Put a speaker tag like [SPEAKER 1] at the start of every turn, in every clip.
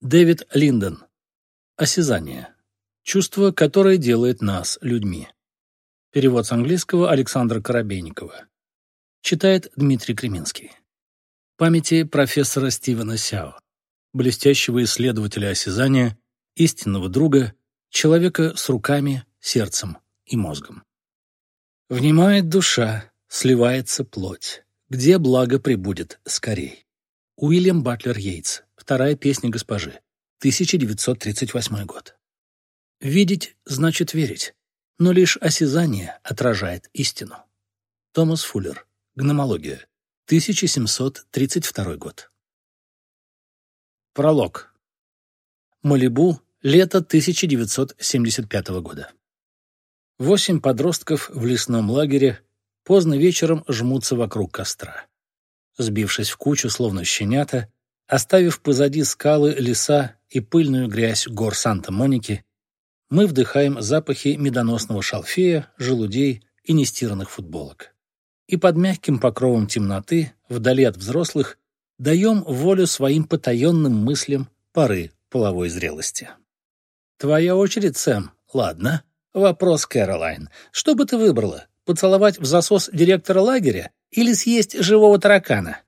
[SPEAKER 1] Дэвид Линдон. Осязание. Чувство, которое делает нас людьми. Перевод с английского Александра Коробейникова. Читает Дмитрий Креминский. Памяти профессора Стивена Сяо, блестящего исследователя осязания, истинного друга, человека с руками, сердцем и мозгом. Внимает душа, сливается плоть. Где благо прибудет скорей? Уильям Батлер Йейтс. Вторая песня госпожи. 1938 год. Видеть значит верить, но лишь осязание отражает истину. Томас Фуллер. Гномология. 1732 год. Пролог. Малибу. Лето 1975 года. Восемь подростков в лесном лагере поздно вечером жмутся вокруг костра. Сбившись в кучу, словно щенята, оставив позади скалы, леса и пыльную грязь гор Санта-Моники, мы вдыхаем запахи медоносного шалфея, желудей и нестиранных футболок. И под мягким покровом темноты, вдали от взрослых, даем волю своим потаенным мыслям поры половой зрелости. «Твоя очередь, Сэм. Ладно. Вопрос, Кэролайн. Что бы ты выбрала? Поцеловать в засос директора лагеря или съесть живого таракана?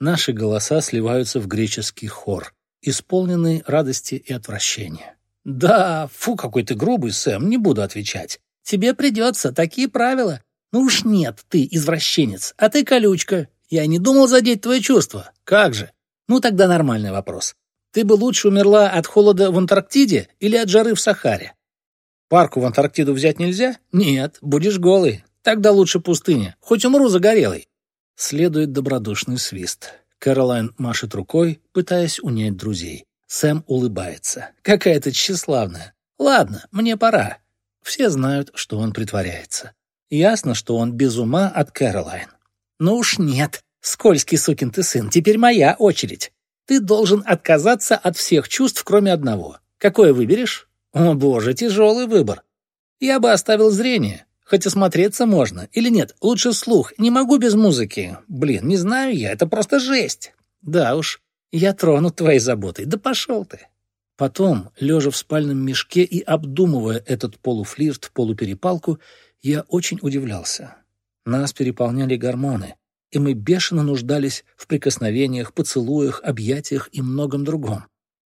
[SPEAKER 1] Наши голоса сливаются в греческий хор, исполненный радости и отвращения. Да, фу, какой ты грубый, Сэм, не буду отвечать. Тебе придется, такие правила. Ну уж нет, ты извращенец, а ты колючка. Я не думал задеть твои чувства. Как же? Ну тогда нормальный вопрос. Ты бы лучше умерла от холода в Антарктиде или от жары в Сахаре? Парку в Антарктиду взять нельзя? Нет, будешь голый. Тогда лучше пустыня. Хоть умру загорелый. Следует добродушный свист. Кэролайн машет рукой, пытаясь унять друзей. Сэм улыбается. Какая-то тщеславная. Ладно, мне пора. Все знают, что он притворяется. Ясно, что он без ума от Кэролайн. Ну уж нет. Скользкий сукин ты сын, теперь моя очередь. Ты должен отказаться от всех чувств, кроме одного. Какое выберешь? О боже, тяжелый выбор. Я бы оставил зрение. Хоть осмотреться можно. Или нет, лучше слух. Не могу без музыки. Блин, не знаю я, это просто жесть. Да уж, я тронут твоей заботой. Да пошел ты. Потом, лежа в спальном мешке и обдумывая этот полуфлирт, полуперепалку, я очень удивлялся. Нас переполняли гормоны, и мы бешено нуждались в прикосновениях, поцелуях, объятиях и многом другом.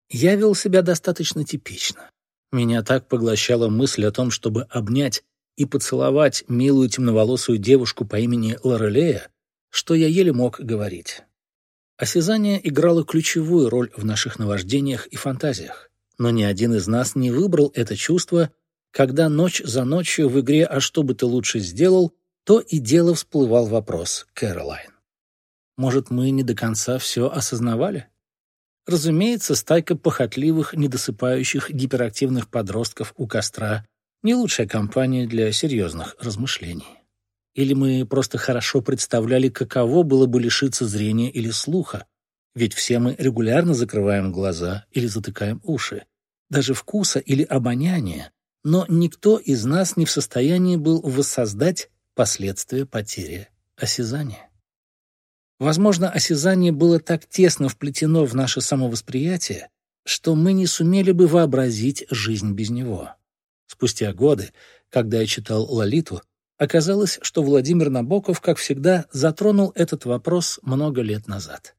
[SPEAKER 1] Я вел себя достаточно типично. Меня так поглощала мысль о том, чтобы обнять и поцеловать милую темноволосую девушку по имени Лорелея, что я еле мог говорить. Осязание играло ключевую роль в наших наваждениях и фантазиях, но ни один из нас не выбрал это чувство, когда ночь за ночью в игре «А что бы ты лучше сделал?» то и дело всплывал вопрос Кэролайн. Может, мы не до конца все осознавали? Разумеется, стайка похотливых, недосыпающих, гиперактивных подростков у костра — не лучшая компания для серьезных размышлений. Или мы просто хорошо представляли, каково было бы лишиться зрения или слуха, ведь все мы регулярно закрываем глаза или затыкаем уши, даже вкуса или обоняния, но никто из нас не в состоянии был воссоздать последствия потери осязания. Возможно, осязание было так тесно вплетено в наше самовосприятие, что мы не сумели бы вообразить жизнь без него. Спустя годы, когда я читал «Лолиту», оказалось, что Владимир Набоков, как всегда, затронул этот вопрос много лет назад.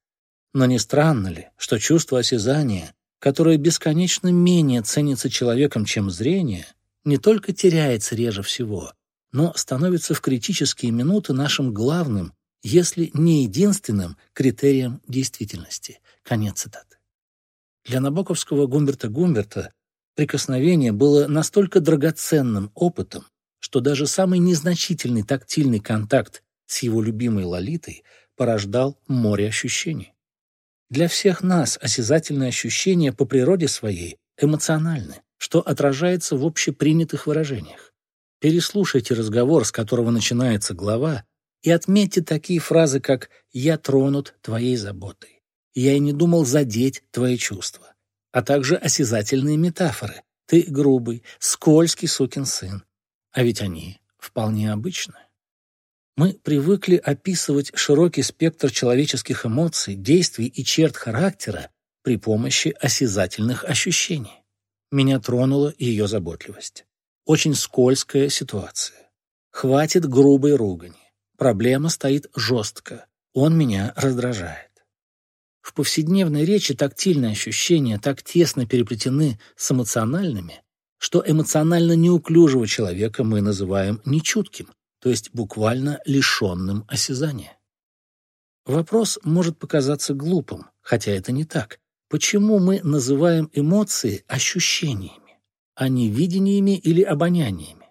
[SPEAKER 1] Но не странно ли, что чувство осязания, которое бесконечно менее ценится человеком, чем зрение, не только теряется реже всего, но становится в критические минуты нашим главным если не единственным критерием действительности. Конец цитаты. Для набоковского Гумберта Гумберта прикосновение было настолько драгоценным опытом, что даже самый незначительный тактильный контакт с его любимой Лолитой порождал море ощущений. Для всех нас осязательные ощущения по природе своей эмоциональны, что отражается в общепринятых выражениях. Переслушайте разговор, с которого начинается глава, и отметьте такие фразы, как «я тронут твоей заботой», «я и не думал задеть твои чувства», а также осязательные метафоры «ты грубый, скользкий сукин сын». А ведь они вполне обычны. Мы привыкли описывать широкий спектр человеческих эмоций, действий и черт характера при помощи осязательных ощущений. Меня тронула ее заботливость. Очень скользкая ситуация. Хватит грубой ругани. Проблема стоит жестко. Он меня раздражает. В повседневной речи тактильные ощущения так тесно переплетены с эмоциональными, что эмоционально неуклюжего человека мы называем нечутким, то есть буквально лишенным осязания. Вопрос может показаться глупым, хотя это не так. Почему мы называем эмоции ощущениями, а не видениями или обоняниями?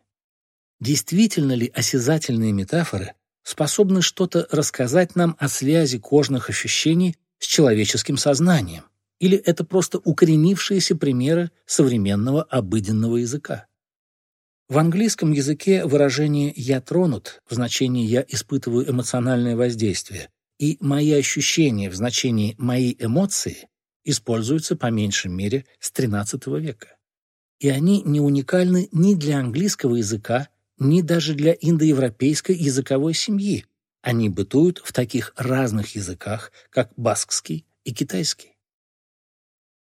[SPEAKER 1] Действительно ли осязательные метафоры способны что-то рассказать нам о связи кожных ощущений с человеческим сознанием? Или это просто укоренившиеся примеры современного обыденного языка? В английском языке выражение «я тронут» в значении «я испытываю эмоциональное воздействие» и «мои ощущения» в значении «мои эмоции» используются по меньшей мере с XIII века. И они не уникальны ни для английского языка, ни даже для индоевропейской языковой семьи. Они бытуют в таких разных языках, как баскский и китайский.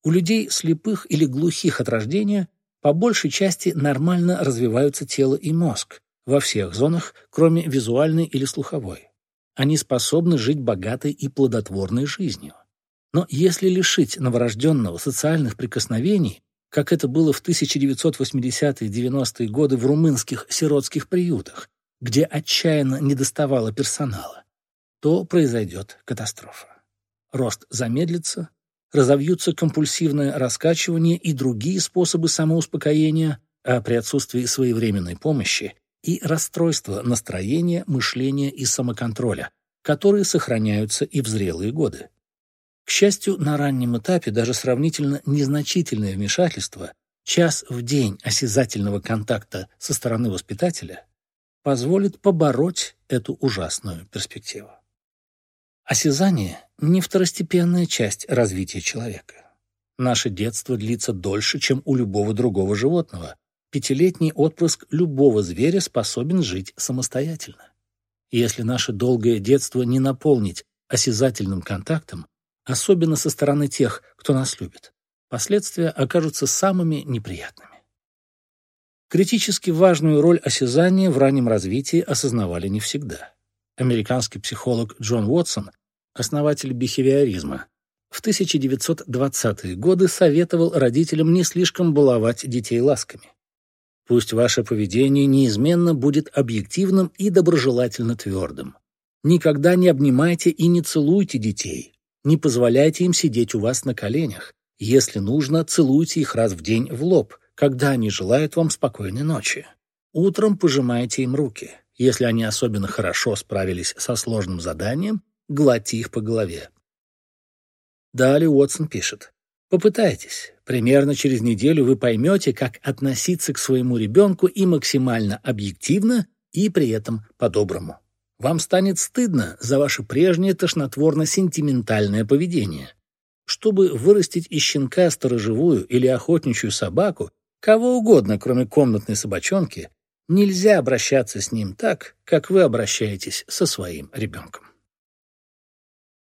[SPEAKER 1] У людей слепых или глухих от рождения по большей части нормально развиваются тело и мозг во всех зонах, кроме визуальной или слуховой. Они способны жить богатой и плодотворной жизнью. Но если лишить новорожденного социальных прикосновений, как это было в 1980-90-е годы в румынских сиротских приютах, где отчаянно недоставало персонала, то произойдет катастрофа. Рост замедлится, разовьются компульсивное раскачивание и другие способы самоуспокоения, а при отсутствии своевременной помощи и расстройства настроения, мышления и самоконтроля, которые сохраняются и в зрелые годы. К счастью, на раннем этапе даже сравнительно незначительное вмешательство, час в день осязательного контакта со стороны воспитателя, позволит побороть эту ужасную перспективу. Осязание — не второстепенная часть развития человека. Наше детство длится дольше, чем у любого другого животного. Пятилетний отпрыск любого зверя способен жить самостоятельно. Если наше долгое детство не наполнить осязательным контактом, особенно со стороны тех, кто нас любит, последствия окажутся самыми неприятными. Критически важную роль осязания в раннем развитии осознавали не всегда. Американский психолог Джон Уотсон, основатель бихевиоризма, в 1920-е годы советовал родителям не слишком баловать детей ласками. Пусть ваше поведение неизменно будет объективным и доброжелательно твердым. Никогда не обнимайте и не целуйте детей, не позволяйте им сидеть у вас на коленях. Если нужно, целуйте их раз в день в лоб, когда они желают вам спокойной ночи. Утром пожимайте им руки. Если они особенно хорошо справились со сложным заданием, гладьте их по голове. Далее Уотсон пишет. Попытайтесь. Примерно через неделю вы поймете, как относиться к своему ребенку и максимально объективно, и при этом по-доброму. Вам станет стыдно за ваше прежнее тошнотворно-сентиментальное поведение. Чтобы вырастить из щенка сторожевую или охотничью собаку, кого угодно, кроме комнатной собачонки, нельзя обращаться с ним так, как вы обращаетесь со своим ребенком.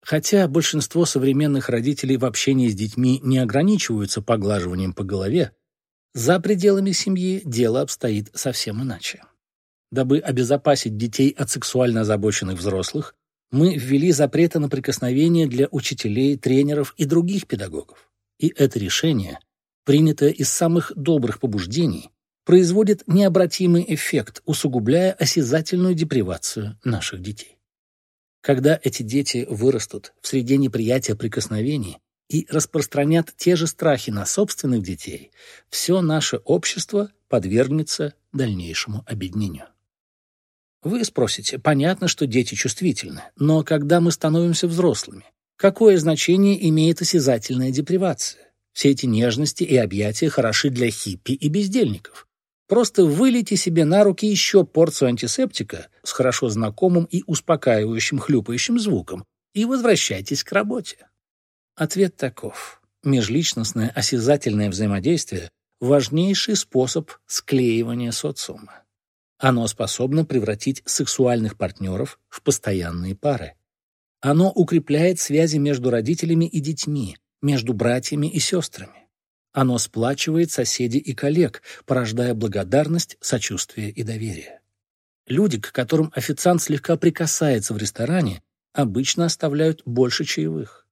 [SPEAKER 1] Хотя большинство современных родителей в общении с детьми не ограничиваются поглаживанием по голове, за пределами семьи дело обстоит совсем иначе. Дабы обезопасить детей от сексуально озабоченных взрослых, мы ввели запреты на прикосновение для учителей, тренеров и других педагогов. И это решение, принятое из самых добрых побуждений, производит необратимый эффект, усугубляя осязательную депривацию наших детей. Когда эти дети вырастут в среде неприятия прикосновений и распространят те же страхи на собственных детей, все наше общество подвергнется дальнейшему объединению. Вы спросите, понятно, что дети чувствительны, но когда мы становимся взрослыми, какое значение имеет осязательная депривация? Все эти нежности и объятия хороши для хиппи и бездельников. Просто вылейте себе на руки еще порцию антисептика с хорошо знакомым и успокаивающим хлюпающим звуком и возвращайтесь к работе. Ответ таков. Межличностное осязательное взаимодействие – важнейший способ склеивания социума. Оно способно превратить сексуальных партнеров в постоянные пары. Оно укрепляет связи между родителями и детьми, между братьями и сестрами. Оно сплачивает соседей и коллег, порождая благодарность, сочувствие и доверие. Люди, к которым официант слегка прикасается в ресторане, обычно оставляют больше чаевых.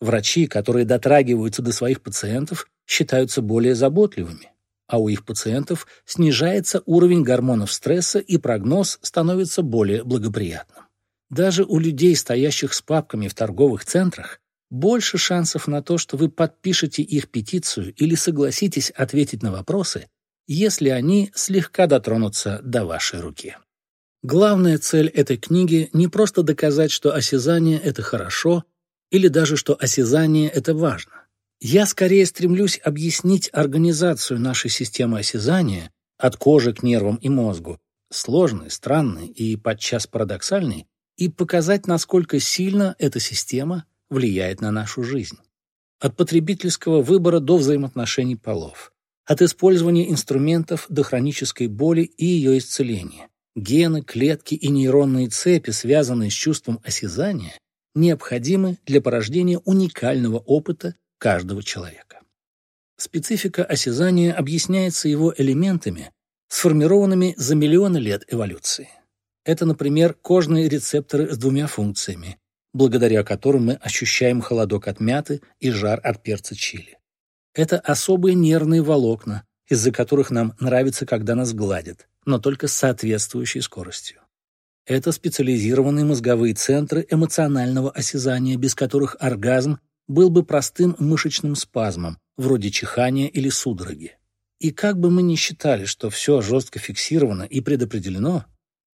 [SPEAKER 1] Врачи, которые дотрагиваются до своих пациентов, считаются более заботливыми, а у их пациентов снижается уровень гормонов стресса и прогноз становится более благоприятным. Даже у людей, стоящих с папками в торговых центрах, больше шансов на то, что вы подпишете их петицию или согласитесь ответить на вопросы, если они слегка дотронутся до вашей руки. Главная цель этой книги не просто доказать, что осязание — это хорошо, или даже что осязание — это важно. Я скорее стремлюсь объяснить организацию нашей системы осязания от кожи к нервам и мозгу, сложной, странной и подчас парадоксальной, и показать, насколько сильно эта система влияет на нашу жизнь. От потребительского выбора до взаимоотношений полов, от использования инструментов до хронической боли и ее исцеления. Гены, клетки и нейронные цепи, связанные с чувством осязания, необходимы для порождения уникального опыта каждого человека. Специфика осязания объясняется его элементами, сформированными за миллионы лет эволюции. Это, например, кожные рецепторы с двумя функциями, благодаря которым мы ощущаем холодок от мяты и жар от перца чили. Это особые нервные волокна, из-за которых нам нравится, когда нас гладят, но только с соответствующей скоростью. Это специализированные мозговые центры эмоционального осязания, без которых оргазм был бы простым мышечным спазмом, вроде чихания или судороги. И как бы мы ни считали, что все жестко фиксировано и предопределено,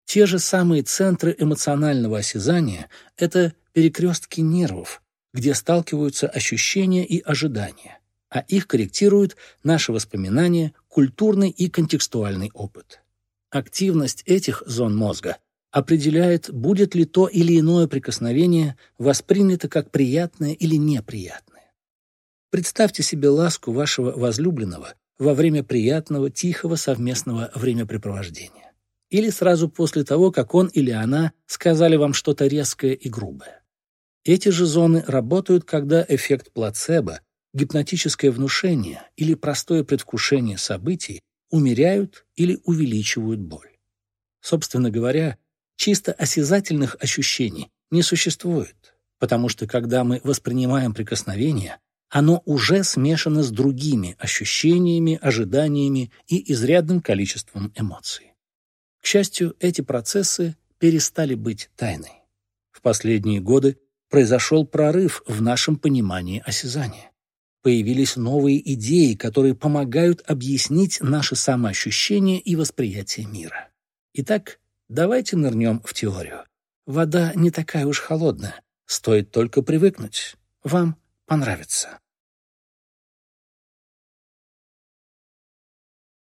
[SPEAKER 1] те же самые центры эмоционального осязания — это перекрестки нервов, где сталкиваются ощущения и ожидания, а их корректируют наши воспоминания, культурный и контекстуальный опыт. Активность этих зон мозга определяет, будет ли то или иное прикосновение воспринято как приятное или неприятное. Представьте себе ласку вашего возлюбленного во время приятного, тихого совместного времяпрепровождения. Или сразу после того, как он или она сказали вам что-то резкое и грубое. Эти же зоны работают, когда эффект плацебо, гипнотическое внушение или простое предвкушение событий умеряют или увеличивают боль. Собственно говоря, Чисто осязательных ощущений не существует, потому что когда мы воспринимаем прикосновение, оно уже смешано с другими ощущениями, ожиданиями и изрядным количеством эмоций. К счастью, эти процессы перестали быть тайной. В последние годы произошел прорыв в нашем понимании осязания. Появились новые идеи, которые помогают объяснить наши самоощущения и восприятие мира. Итак, Давайте нырнем в теорию. Вода не такая уж холодная. Стоит только привыкнуть. Вам понравится.